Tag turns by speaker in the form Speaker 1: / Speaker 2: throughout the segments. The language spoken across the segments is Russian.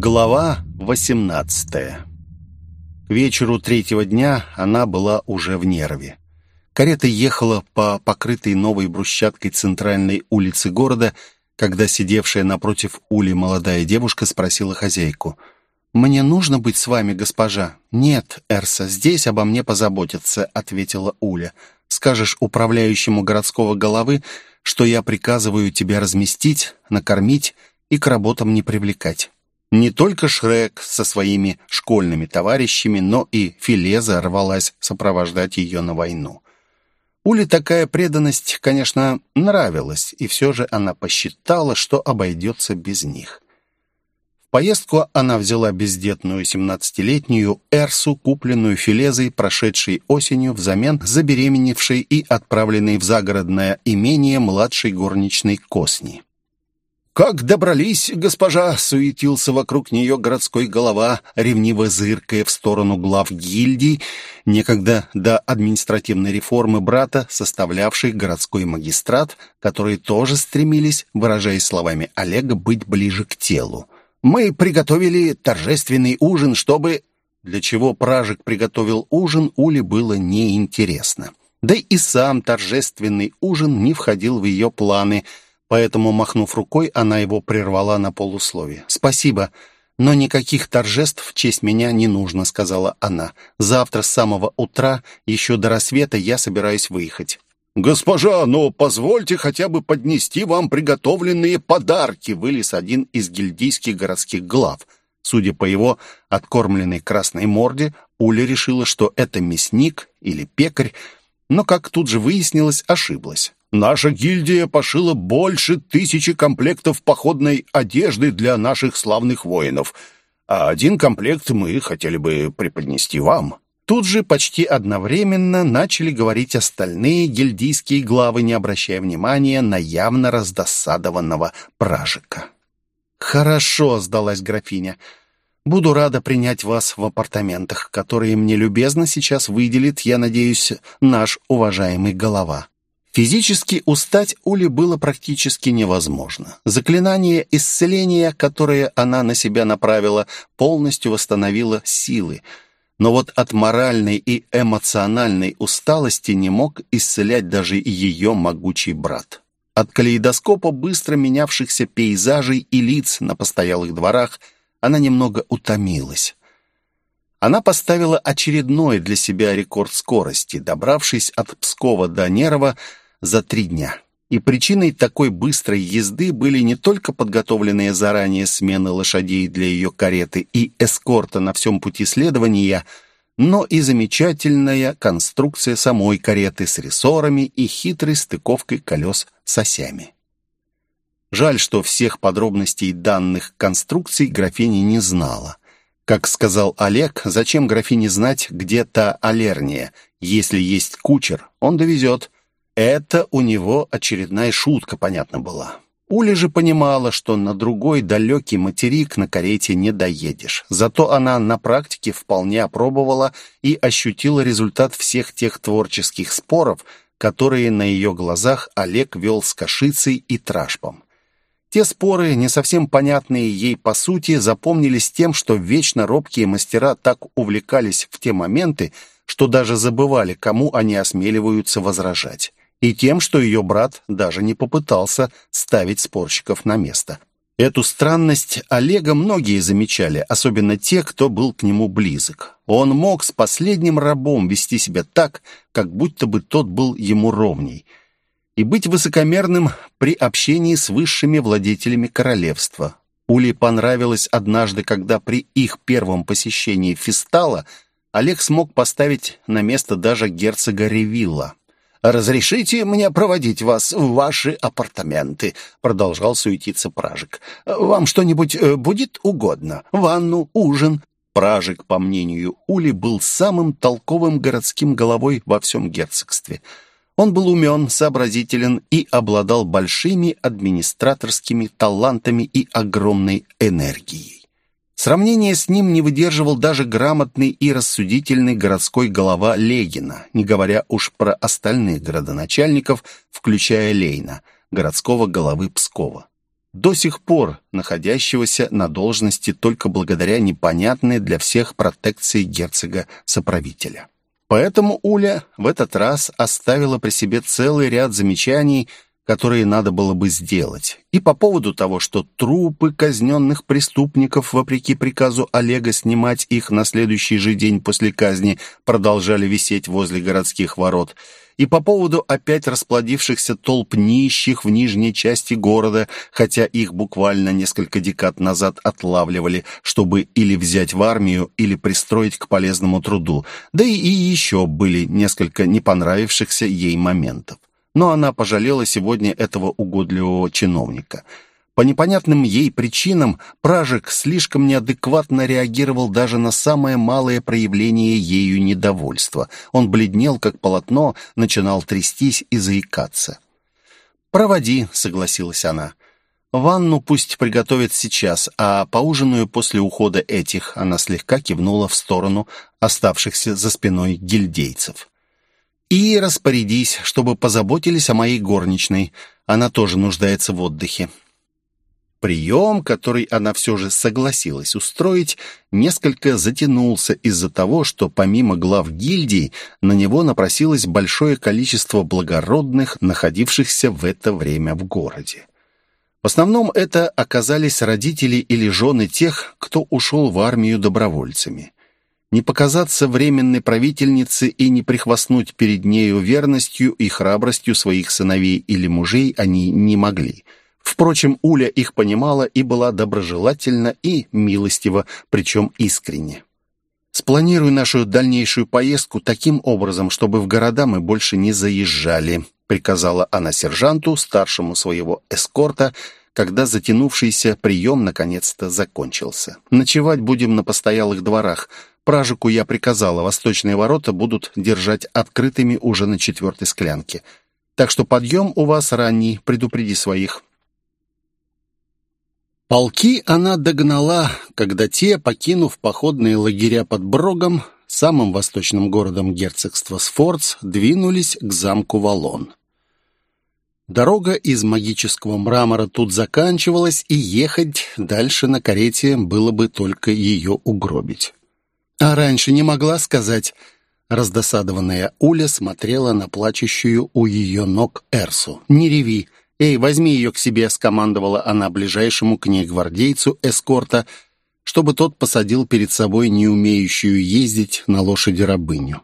Speaker 1: Глава 18 К вечеру третьего дня она была уже в нерве. Карета ехала по покрытой новой брусчаткой центральной улице города, когда сидевшая напротив Ули молодая девушка спросила хозяйку. «Мне нужно быть с вами, госпожа?» «Нет, Эрса, здесь обо мне позаботятся», — ответила Уля. «Скажешь управляющему городского головы, что я приказываю тебя разместить, накормить и к работам не привлекать». Не только Шрек со своими школьными товарищами, но и Филеза рвалась сопровождать ее на войну. Уле такая преданность, конечно, нравилась, и все же она посчитала, что обойдется без них. В поездку она взяла бездетную семнадцатилетнюю Эрсу, купленную Филезой, прошедшей осенью, взамен забеременевшей и отправленной в загородное имение младшей горничной Косни. «Как добрались, госпожа?» — суетился вокруг нее городской голова, ревниво зыркая в сторону глав гильдий, некогда до административной реформы брата, составлявший городской магистрат, которые тоже стремились, выражаясь словами Олега, быть ближе к телу. «Мы приготовили торжественный ужин, чтобы...» Для чего Пражик приготовил ужин, Уле было неинтересно. Да и сам торжественный ужин не входил в ее планы — Поэтому, махнув рукой, она его прервала на полусловие. «Спасибо, но никаких торжеств в честь меня не нужно», — сказала она. «Завтра с самого утра, еще до рассвета, я собираюсь выехать». «Госпожа, но позвольте хотя бы поднести вам приготовленные подарки», вылез один из гильдийских городских глав. Судя по его откормленной красной морде, Уля решила, что это мясник или пекарь, но, как тут же выяснилось, ошиблась. Наша гильдия пошила больше тысячи комплектов походной одежды для наших славных воинов, а один комплект мы хотели бы преподнести вам». Тут же почти одновременно начали говорить остальные гильдийские главы, не обращая внимания на явно раздосадованного пражика. «Хорошо», — сдалась графиня. «Буду рада принять вас в апартаментах, которые мне любезно сейчас выделит, я надеюсь, наш уважаемый голова». Физически устать Уле было практически невозможно. Заклинание исцеления, которое она на себя направила, полностью восстановило силы. Но вот от моральной и эмоциональной усталости не мог исцелять даже ее могучий брат. От калейдоскопа быстро менявшихся пейзажей и лиц на постоялых дворах она немного утомилась. Она поставила очередной для себя рекорд скорости, добравшись от Пскова до Нерова за три дня. И причиной такой быстрой езды были не только подготовленные заранее смены лошадей для ее кареты и эскорта на всем пути следования, но и замечательная конструкция самой кареты с рессорами и хитрой стыковкой колес с осями. Жаль, что всех подробностей данных конструкций графиня не знала. Как сказал Олег, зачем графине знать, где та Алерния? Если есть кучер, он довезет. Это у него очередная шутка, понятно была. Уля же понимала, что на другой далекий материк на карете не доедешь. Зато она на практике вполне опробовала и ощутила результат всех тех творческих споров, которые на ее глазах Олег вел с Кашицей и Трашпом. Те споры, не совсем понятные ей по сути, запомнились тем, что вечно робкие мастера так увлекались в те моменты, что даже забывали, кому они осмеливаются возражать. И тем, что ее брат даже не попытался ставить спорщиков на место. Эту странность Олега многие замечали, особенно те, кто был к нему близок. Он мог с последним рабом вести себя так, как будто бы тот был ему ровней – и быть высокомерным при общении с высшими владетелями королевства. Ули понравилось однажды, когда при их первом посещении Фистала Олег смог поставить на место даже герцога Ревилла. «Разрешите мне проводить вас в ваши апартаменты?» Продолжал суетиться Пражик. «Вам что-нибудь э, будет угодно? Ванну, ужин?» Пражик, по мнению Ули, был самым толковым городским головой во всем герцогстве – он был умен, сообразителен и обладал большими администраторскими талантами и огромной энергией. Сравнение с ним не выдерживал даже грамотный и рассудительный городской голова Легина, не говоря уж про остальных городоначальников, включая Лейна, городского головы Пскова. до сих пор находящегося на должности только благодаря непонятной для всех протекции герцога-соправителя. Поэтому Уля в этот раз оставила при себе целый ряд замечаний, которые надо было бы сделать. И по поводу того, что трупы казненных преступников, вопреки приказу Олега снимать их на следующий же день после казни, продолжали висеть возле городских ворот – и по поводу опять расплодившихся толп нищих в нижней части города, хотя их буквально несколько декад назад отлавливали, чтобы или взять в армию, или пристроить к полезному труду, да и, и еще были несколько не понравившихся ей моментов. Но она пожалела сегодня этого угодливого чиновника – по непонятным ей причинам Пражик слишком неадекватно реагировал даже на самое малое проявление ею недовольства. Он бледнел, как полотно, начинал трястись и заикаться. «Проводи», — согласилась она. «Ванну пусть приготовят сейчас, а поужинаю после ухода этих», — она слегка кивнула в сторону оставшихся за спиной гильдейцев. «И распорядись, чтобы позаботились о моей горничной. Она тоже нуждается в отдыхе. Прием, который она все же согласилась устроить, несколько затянулся из-за того, что помимо глав гильдии на него напросилось большое количество благородных, находившихся в это время в городе. В основном это оказались родители или жены тех, кто ушел в армию добровольцами. Не показаться временной правительнице и не прихвастнуть перед нею верностью и храбростью своих сыновей или мужей они не могли – Впрочем, Уля их понимала и была доброжелательна и милостива, причем искренне. «Спланируй нашу дальнейшую поездку таким образом, чтобы в города мы больше не заезжали», приказала она сержанту, старшему своего эскорта, когда затянувшийся прием наконец-то закончился. «Ночевать будем на постоялых дворах. Пражику я приказала, восточные ворота будут держать открытыми уже на четвертой склянке. Так что подъем у вас ранний, предупреди своих». Полки она догнала, когда те, покинув походные лагеря под Брогом, самым восточным городом герцогства Сфорц, двинулись к замку Валон. Дорога из магического мрамора тут заканчивалась, и ехать дальше на карете было бы только ее угробить. А раньше не могла сказать. Раздосадованная Уля смотрела на плачущую у ее ног Эрсу. «Не реви, «Эй, возьми ее к себе», — скомандовала она ближайшему к ней гвардейцу эскорта, чтобы тот посадил перед собой не умеющую ездить на лошади рабыню.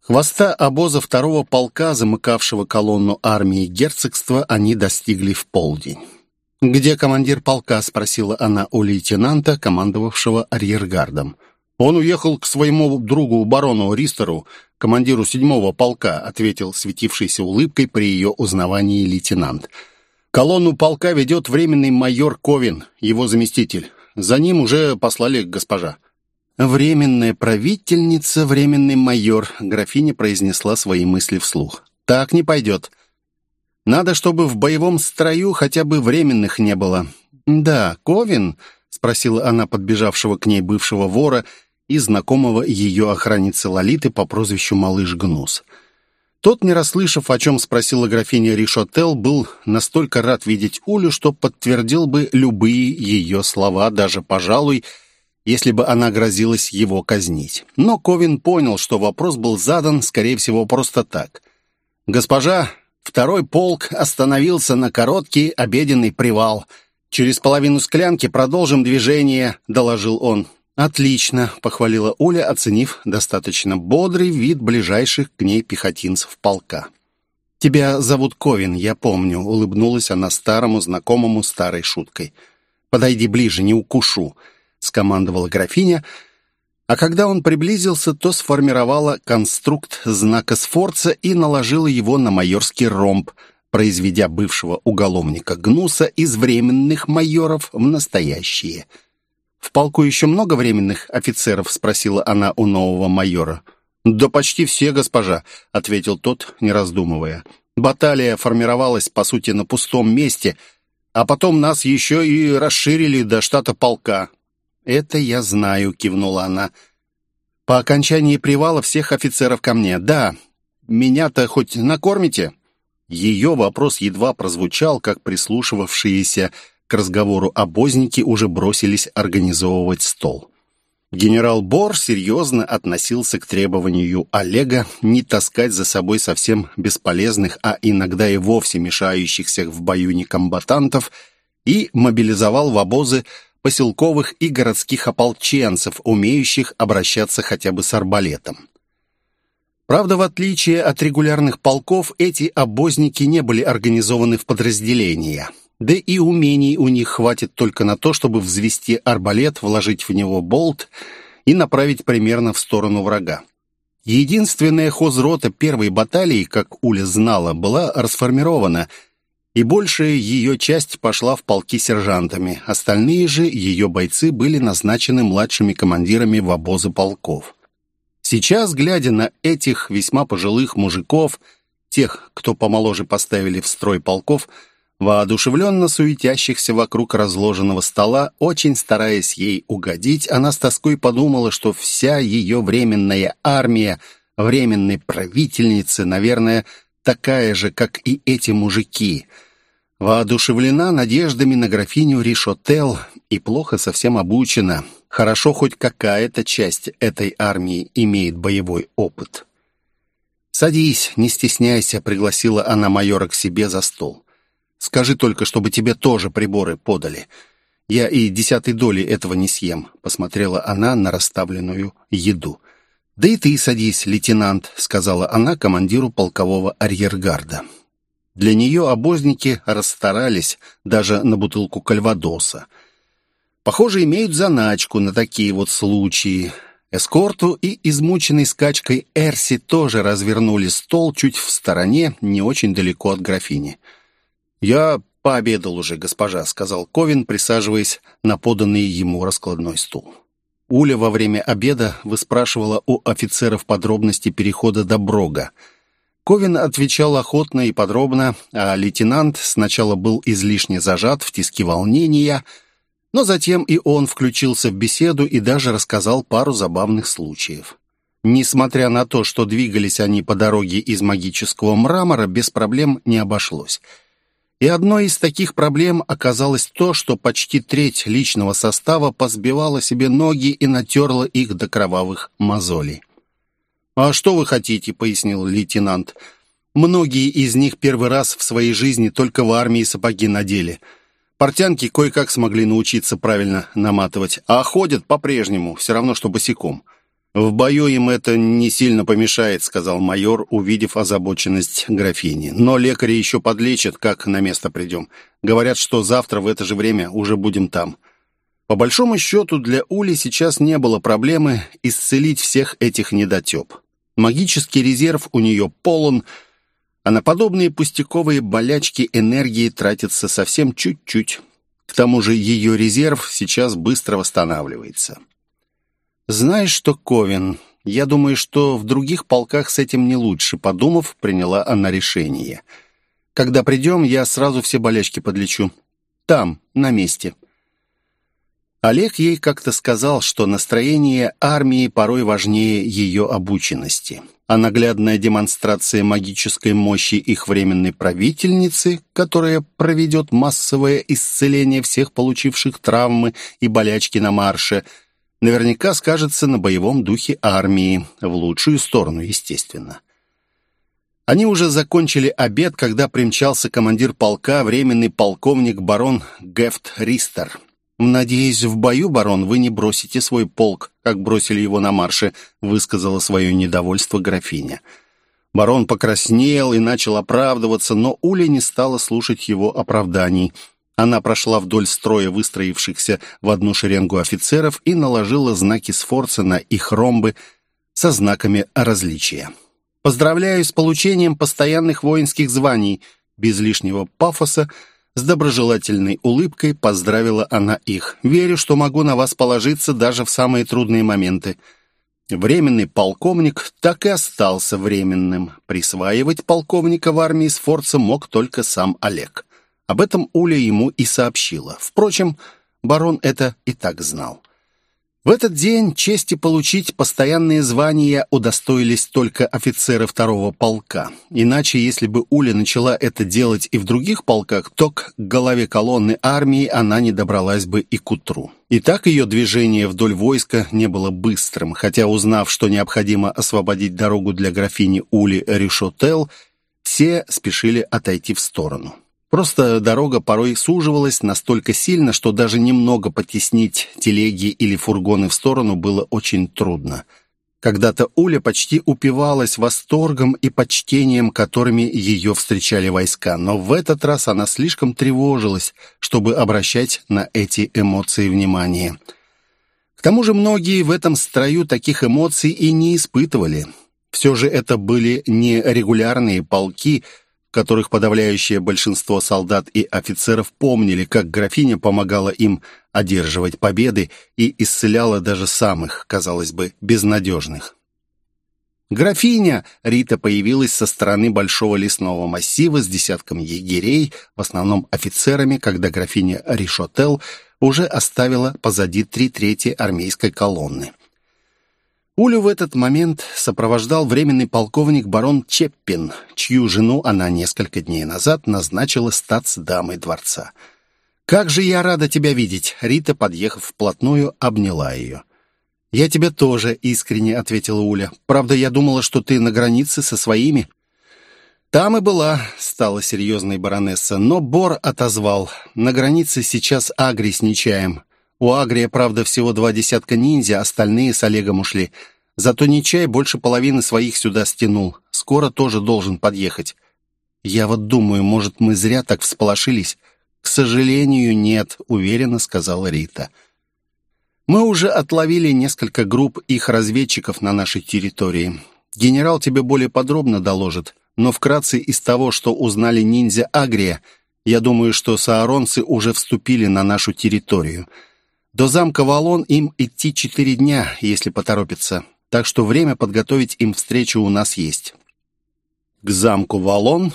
Speaker 1: Хвоста обоза второго полка, замыкавшего колонну армии герцогства, они достигли в полдень. «Где командир полка?» — спросила она у лейтенанта, командовавшего арьергардом. «Он уехал к своему другу, барону Ристеру, командиру седьмого полка», ответил светившейся улыбкой при ее узнавании лейтенант. «Колонну полка ведет временный майор Ковин, его заместитель. За ним уже послали госпожа». «Временная правительница, временный майор», графиня произнесла свои мысли вслух. «Так не пойдет. Надо, чтобы в боевом строю хотя бы временных не было». «Да, Ковин?» — спросила она подбежавшего к ней бывшего вора — и знакомого ее охранницы Лолиты по прозвищу Малыш Гнус. Тот, не расслышав, о чем спросила графиня Ришотел, был настолько рад видеть Улю, что подтвердил бы любые ее слова, даже, пожалуй, если бы она грозилась его казнить. Но Ковин понял, что вопрос был задан, скорее всего, просто так. «Госпожа, второй полк остановился на короткий обеденный привал. Через половину склянки продолжим движение», — доложил он. «Отлично», — похвалила Оля, оценив достаточно бодрый вид ближайших к ней пехотинцев полка. «Тебя зовут Ковин, я помню», — улыбнулась она старому знакомому старой шуткой. «Подойди ближе, не укушу», — скомандовала графиня, а когда он приблизился, то сформировала конструкт знака Сфорца и наложила его на майорский ромб, произведя бывшего уголовника Гнуса из временных майоров в настоящие — «В полку еще много временных офицеров?» — спросила она у нового майора. «Да почти все, госпожа», — ответил тот, не раздумывая. «Баталия формировалась, по сути, на пустом месте, а потом нас еще и расширили до штата полка». «Это я знаю», — кивнула она. «По окончании привала всех офицеров ко мне. Да, меня-то хоть накормите?» Ее вопрос едва прозвучал, как прислушивавшиеся к разговору обозники уже бросились организовывать стол. Генерал Бор серьезно относился к требованию Олега не таскать за собой совсем бесполезных, а иногда и вовсе мешающихся в бою некомбатантов, и мобилизовал в обозы поселковых и городских ополченцев, умеющих обращаться хотя бы с арбалетом. Правда, в отличие от регулярных полков, эти обозники не были организованы в подразделения. Да и умений у них хватит только на то, чтобы взвести арбалет, вложить в него болт и направить примерно в сторону врага. Единственная хозрота первой баталии, как Уля знала, была расформирована, и большая ее часть пошла в полки сержантами. Остальные же ее бойцы были назначены младшими командирами в обозы полков. Сейчас, глядя на этих весьма пожилых мужиков, тех, кто помоложе поставили в строй полков, воодушевленно суетящихся вокруг разложенного стола, очень стараясь ей угодить, она с тоской подумала, что вся ее временная армия временной правительницы, наверное, такая же, как и эти мужики. Воодушевлена надеждами на графиню Ришотел и плохо совсем обучена — Хорошо, хоть какая-то часть этой армии имеет боевой опыт. «Садись, не стесняйся», — пригласила она майора к себе за стол. «Скажи только, чтобы тебе тоже приборы подали. Я и десятой доли этого не съем», — посмотрела она на расставленную еду. «Да и ты садись, лейтенант», — сказала она командиру полкового арьергарда. Для нее обозники расстарались даже на бутылку кальвадоса. Похоже, имеют заначку на такие вот случаи. Эскорту и измученный скачкой Эрси тоже развернули стол чуть в стороне, не очень далеко от графини. «Я пообедал уже, госпожа», — сказал Ковин, присаживаясь на поданный ему раскладной стул. Уля во время обеда выспрашивала у офицеров подробности перехода до Брога. Ковин отвечал охотно и подробно, а лейтенант сначала был излишне зажат в тиски волнения — но затем и он включился в беседу и даже рассказал пару забавных случаев. Несмотря на то, что двигались они по дороге из магического мрамора, без проблем не обошлось. И одной из таких проблем оказалось то, что почти треть личного состава позбивала себе ноги и натерла их до кровавых мозолей. «А что вы хотите?» — пояснил лейтенант. «Многие из них первый раз в своей жизни только в армии сапоги надели». Портянки кое-как смогли научиться правильно наматывать, а ходят по-прежнему, все равно, что босиком. «В бою им это не сильно помешает», — сказал майор, увидев озабоченность графини. «Но лекари еще подлечат, как на место придем. Говорят, что завтра в это же время уже будем там». По большому счету, для Ули сейчас не было проблемы исцелить всех этих недотеп. Магический резерв у нее полон — а на подобные пустяковые болячки энергии тратится совсем чуть-чуть. К тому же ее резерв сейчас быстро восстанавливается. «Знаешь что, Ковин, я думаю, что в других полках с этим не лучше», подумав, приняла она решение. «Когда придем, я сразу все болячки подлечу. Там, на месте». Олег ей как-то сказал, что настроение армии порой важнее ее обученности а наглядная демонстрация магической мощи их временной правительницы, которая проведет массовое исцеление всех получивших травмы и болячки на марше, наверняка скажется на боевом духе армии, в лучшую сторону, естественно. Они уже закончили обед, когда примчался командир полка, временный полковник барон Гефт Ристер. «Надеюсь, в бою, барон, вы не бросите свой полк, как бросили его на марше», высказала свое недовольство графиня. Барон покраснел и начал оправдываться, но Уля не стала слушать его оправданий. Она прошла вдоль строя выстроившихся в одну шеренгу офицеров и наложила знаки Сфорца на их ромбы со знаками различия. «Поздравляю с получением постоянных воинских званий», без лишнего пафоса – с доброжелательной улыбкой поздравила она их. «Верю, что могу на вас положиться даже в самые трудные моменты». Временный полковник так и остался временным. Присваивать полковника в армии Сфорца мог только сам Олег. Об этом Уля ему и сообщила. Впрочем, барон это и так знал. В этот день чести получить постоянные звания удостоились только офицеры второго полка. Иначе, если бы Уля начала это делать и в других полках, то к голове колонны армии она не добралась бы и к утру. И ее движение вдоль войска не было быстрым, хотя, узнав, что необходимо освободить дорогу для графини Ули Ришотел, все спешили отойти в сторону. Просто дорога порой суживалась настолько сильно, что даже немного потеснить телеги или фургоны в сторону было очень трудно. Когда-то Уля почти упивалась восторгом и почтением, которыми ее встречали войска, но в этот раз она слишком тревожилась, чтобы обращать на эти эмоции внимание. К тому же многие в этом строю таких эмоций и не испытывали. Все же это были не регулярные полки – которых подавляющее большинство солдат и офицеров помнили, как графиня помогала им одерживать победы и исцеляла даже самых, казалось бы, безнадежных. Графиня Рита появилась со стороны большого лесного массива с десятком егерей, в основном офицерами, когда графиня Ришотел уже оставила позади три трети армейской колонны. Улю в этот момент сопровождал временный полковник барон Чеппин, чью жену она несколько дней назад назначила статс-дамой дворца. «Как же я рада тебя видеть!» Рита, подъехав вплотную, обняла ее. «Я тебя тоже», — искренне ответила Уля. «Правда, я думала, что ты на границе со своими». «Там и была», — стала серьезной баронесса, но Бор отозвал. «На границе сейчас Агри. У Агрия, правда, всего два десятка ниндзя, остальные с Олегом ушли. Зато Нечай больше половины своих сюда стянул. Скоро тоже должен подъехать. Я вот думаю, может, мы зря так всполошились? К сожалению, нет, уверенно сказала Рита. Мы уже отловили несколько групп их разведчиков на нашей территории. Генерал тебе более подробно доложит, но вкратце из того, что узнали ниндзя Агрия, я думаю, что сааронцы уже вступили на нашу территорию — до замка Валон им идти четыре дня, если поторопиться, так что время подготовить им встречу у нас есть. К замку Валон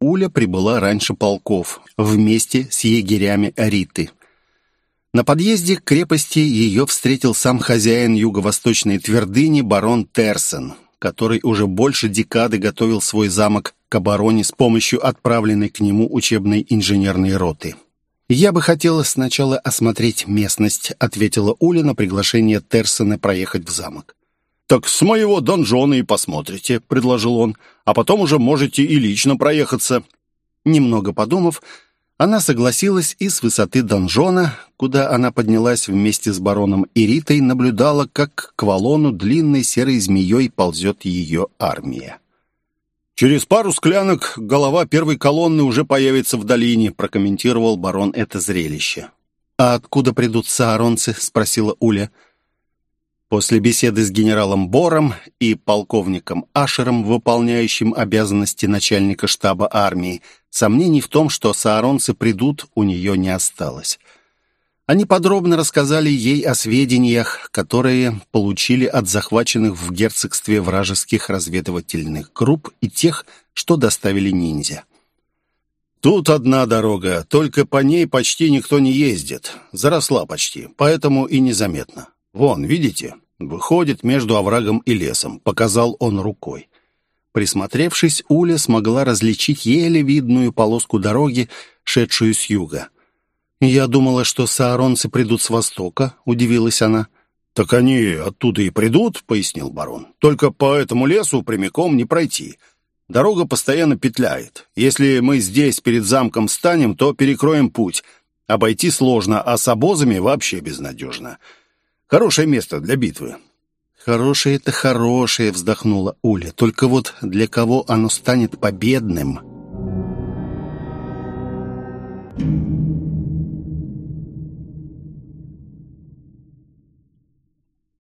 Speaker 1: Уля прибыла раньше полков, вместе с егерями Риты. На подъезде к крепости ее встретил сам хозяин юго-восточной твердыни барон Терсен, который уже больше декады готовил свой замок к обороне с помощью отправленной к нему учебной инженерной роты. «Я бы хотела сначала осмотреть местность», — ответила Уля на приглашение Терсона проехать в замок.
Speaker 2: «Так с моего донжона и посмотрите», — предложил он, «а потом уже можете и лично проехаться».
Speaker 1: Немного подумав, она согласилась и с высоты донжона, куда она поднялась вместе с бароном Иритой, наблюдала, как к валону длинной серой змеей ползет ее армия.
Speaker 2: «Через пару склянок голова первой колонны уже появится в долине», прокомментировал барон это зрелище.
Speaker 1: «А откуда придут сааронцы?» — спросила Уля. После беседы с генералом Бором и полковником Ашером, выполняющим обязанности начальника штаба армии, сомнений в том, что сааронцы придут, у нее не осталось. Они подробно рассказали ей о сведениях, которые получили от захваченных в герцогстве вражеских разведывательных групп и тех, что доставили ниндзя.
Speaker 2: «Тут одна дорога, только по ней почти никто не ездит. Заросла почти, поэтому и незаметно. Вон, видите? Выходит между оврагом и лесом», — показал он рукой.
Speaker 1: Присмотревшись, Уля смогла различить еле видную полоску дороги, шедшую с юга. «Я думала, что сааронцы придут с востока», — удивилась она.
Speaker 2: «Так они оттуда и придут», — пояснил барон. «Только по этому лесу прямиком не пройти. Дорога постоянно петляет. Если мы здесь перед замком станем, то перекроем путь. Обойти сложно, а с обозами вообще безнадежно. Хорошее место для битвы».
Speaker 1: «Хорошее-то хорошее», — вздохнула Уля. «Только вот для кого оно станет победным?» Thank you.